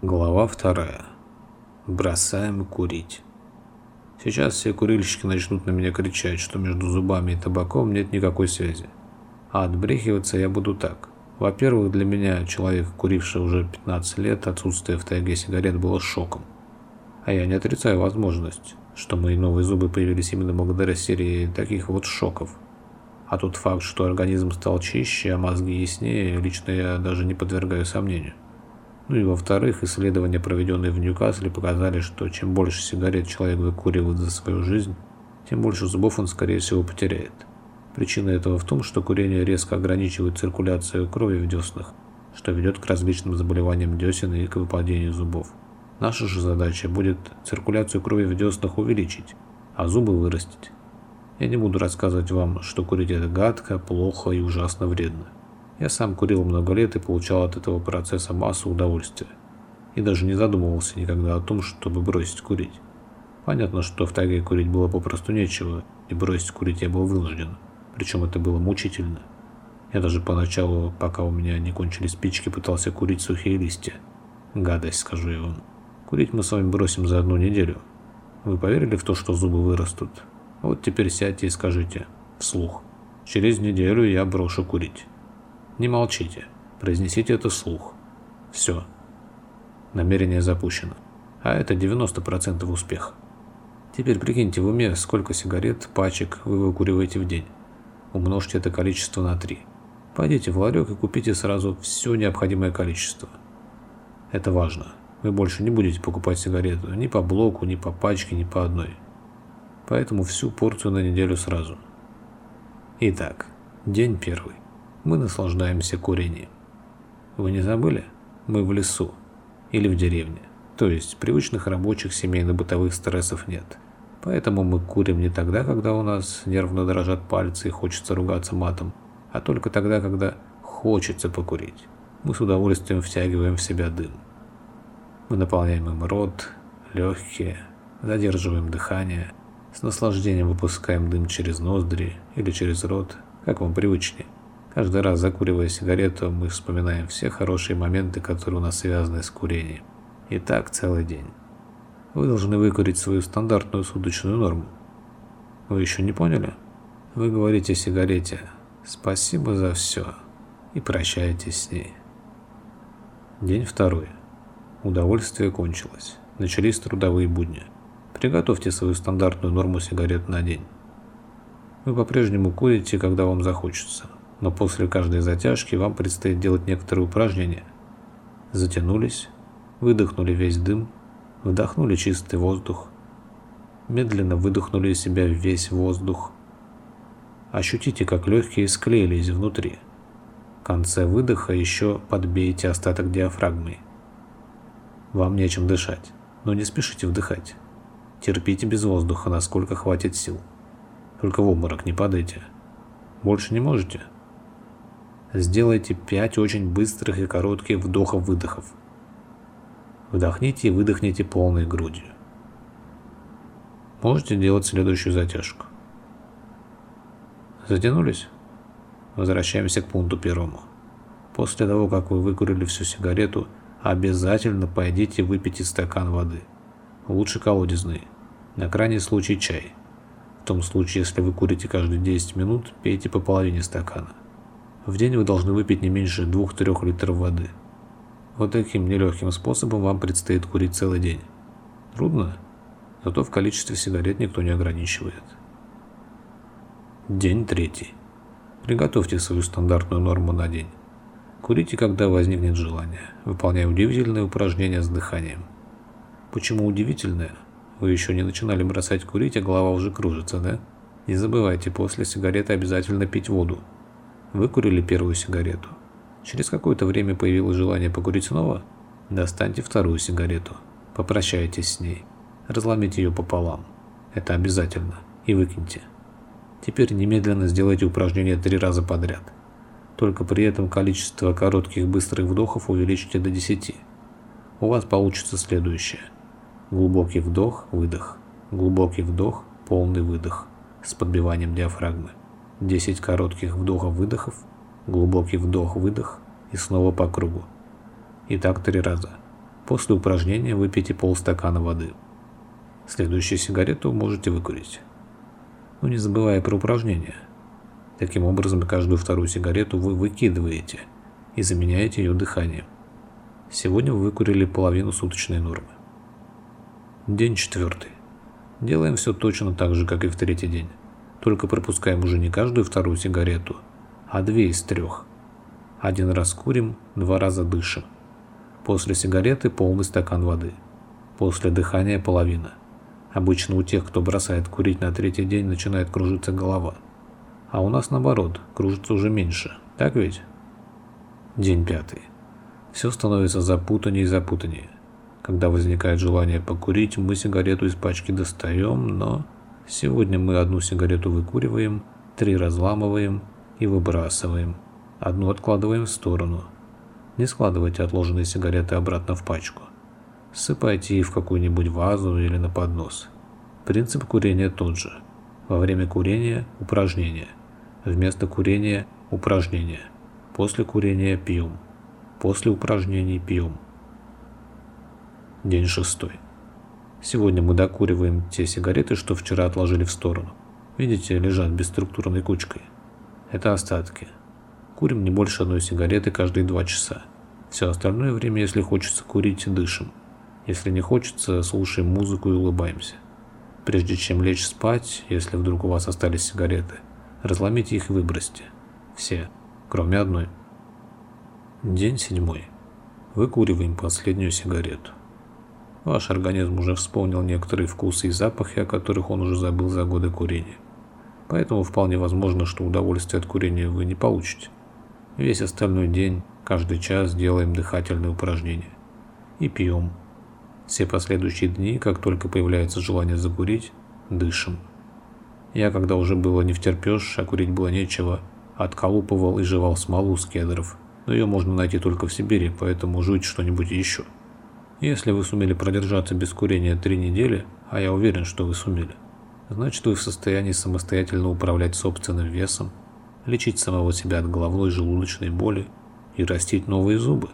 Глава вторая. Бросаем курить. Сейчас все курильщики начнут на меня кричать, что между зубами и табаком нет никакой связи. А отбрехиваться я буду так. Во-первых, для меня, человека, курившего уже 15 лет, отсутствие в тайге сигарет было шоком. А я не отрицаю возможность, что мои новые зубы появились именно благодаря серии таких вот шоков. А тот факт, что организм стал чище, а мозги яснее, лично я даже не подвергаю сомнению. Ну и во-вторых, исследования, проведенные в Ньюкасле, показали, что чем больше сигарет человек выкуривает за свою жизнь, тем больше зубов он, скорее всего, потеряет. Причина этого в том, что курение резко ограничивает циркуляцию крови в деснах, что ведет к различным заболеваниям десен и к выпадению зубов. Наша же задача будет циркуляцию крови в деснах увеличить, а зубы вырастить. Я не буду рассказывать вам, что курить это гадко, плохо и ужасно вредно. Я сам курил много лет и получал от этого процесса массу удовольствия. И даже не задумывался никогда о том, чтобы бросить курить. Понятно, что в тайге курить было попросту нечего, и бросить курить я был вынужден. Причем это было мучительно. Я даже поначалу, пока у меня не кончились спички, пытался курить сухие листья. Гадость, скажу я вам. Курить мы с вами бросим за одну неделю. Вы поверили в то, что зубы вырастут? Вот теперь сядьте и скажите, вслух. Через неделю я брошу курить. Не молчите. Произнесите это вслух. Все. Намерение запущено. А это 90% успеха. Теперь прикиньте в уме, сколько сигарет, пачек вы выкуриваете в день. Умножьте это количество на 3. Пойдите в ларек и купите сразу все необходимое количество. Это важно. Вы больше не будете покупать сигарету ни по блоку, ни по пачке, ни по одной. Поэтому всю порцию на неделю сразу. Итак, день первый мы наслаждаемся курением. Вы не забыли? Мы в лесу или в деревне. То есть привычных рабочих семейно-бытовых стрессов нет. Поэтому мы курим не тогда, когда у нас нервно дрожат пальцы и хочется ругаться матом, а только тогда, когда хочется покурить. Мы с удовольствием втягиваем в себя дым. Мы наполняем им рот, легкие, задерживаем дыхание, с наслаждением выпускаем дым через ноздри или через рот, как вам привычнее. Каждый раз закуривая сигарету, мы вспоминаем все хорошие моменты, которые у нас связаны с курением. И так целый день. Вы должны выкурить свою стандартную суточную норму. Вы еще не поняли? Вы говорите сигарете «Спасибо за все» и прощаетесь с ней. День второй. Удовольствие кончилось. Начались трудовые будни. Приготовьте свою стандартную норму сигарет на день. Вы по-прежнему курите, когда вам захочется но после каждой затяжки вам предстоит делать некоторые упражнения. Затянулись, выдохнули весь дым, вдохнули чистый воздух, медленно выдохнули из себя весь воздух. Ощутите, как легкие склеились внутри. В конце выдоха еще подбейте остаток диафрагмы. Вам нечем дышать, но не спешите вдыхать. Терпите без воздуха, насколько хватит сил. Только в обморок не падайте. Больше не можете? Сделайте 5 очень быстрых и коротких вдохов-выдохов. Вдохните и выдохните полной грудью. Можете делать следующую затяжку. Затянулись? Возвращаемся к пункту первому. После того, как вы выкурили всю сигарету, обязательно пойдите выпейте стакан воды. Лучше колодезный. На крайний случай чай. В том случае, если вы курите каждые 10 минут, пейте по половине стакана. В день вы должны выпить не меньше 2-3 литров воды. Вот таким нелегким способом вам предстоит курить целый день. Трудно, зато в количестве сигарет никто не ограничивает. День третий. Приготовьте свою стандартную норму на день. Курите, когда возникнет желание, выполняя удивительные упражнения с дыханием. Почему удивительное? Вы еще не начинали бросать курить, а голова уже кружится, да? Не забывайте после сигареты обязательно пить воду. Выкурили первую сигарету. Через какое-то время появилось желание покурить снова. Достаньте вторую сигарету. Попрощайтесь с ней. Разломите ее пополам. Это обязательно. И выкиньте. Теперь немедленно сделайте упражнение три раза подряд. Только при этом количество коротких быстрых вдохов увеличьте до 10. У вас получится следующее. Глубокий вдох, выдох. Глубокий вдох, полный выдох с подбиванием диафрагмы. 10 коротких вдохов-выдохов, глубокий вдох-выдох и снова по кругу. И так три раза. После упражнения выпейте полстакана воды. Следующую сигарету можете выкурить. Но не забывая про упражнения. Таким образом, каждую вторую сигарету вы выкидываете и заменяете ее дыханием. Сегодня вы выкурили половину суточной нормы. День четвертый. Делаем все точно так же, как и в третий день. Только пропускаем уже не каждую вторую сигарету, а две из трех. Один раз курим, два раза дышим. После сигареты полный стакан воды. После дыхания половина. Обычно у тех, кто бросает курить на третий день, начинает кружиться голова. А у нас наоборот, кружится уже меньше. Так ведь? День пятый. Все становится запутаннее и запутаннее. Когда возникает желание покурить, мы сигарету из пачки достаем, но сегодня мы одну сигарету выкуриваем, три разламываем и выбрасываем. Одну откладываем в сторону. Не складывайте отложенные сигареты обратно в пачку. Ссыпайте их в какую-нибудь вазу или на поднос. Принцип курения тот же. Во время курения – упражнение. Вместо курения – упражнение. После курения – пьем. После упражнений пьем. День шестой. Сегодня мы докуриваем те сигареты, что вчера отложили в сторону. Видите, лежат бесструктурной кучкой. Это остатки. Курим не больше одной сигареты каждые два часа. Все остальное время, если хочется курить, дышим. Если не хочется, слушаем музыку и улыбаемся. Прежде чем лечь спать, если вдруг у вас остались сигареты, разломите их и выбросьте. Все, кроме одной. День седьмой. Выкуриваем последнюю сигарету. Ваш организм уже вспомнил некоторые вкусы и запахи, о которых он уже забыл за годы курения. Поэтому вполне возможно, что удовольствие от курения вы не получите. Весь остальной день, каждый час делаем дыхательные упражнения. И пьем. Все последующие дни, как только появляется желание закурить, дышим. Я, когда уже было не втерпешь, а курить было нечего, отколупывал и жевал смолу с кедров. Но ее можно найти только в Сибири, поэтому жуйте что-нибудь еще. Если вы сумели продержаться без курения три недели, а я уверен, что вы сумели, значит вы в состоянии самостоятельно управлять собственным весом, лечить самого себя от головной желудочной боли и растить новые зубы.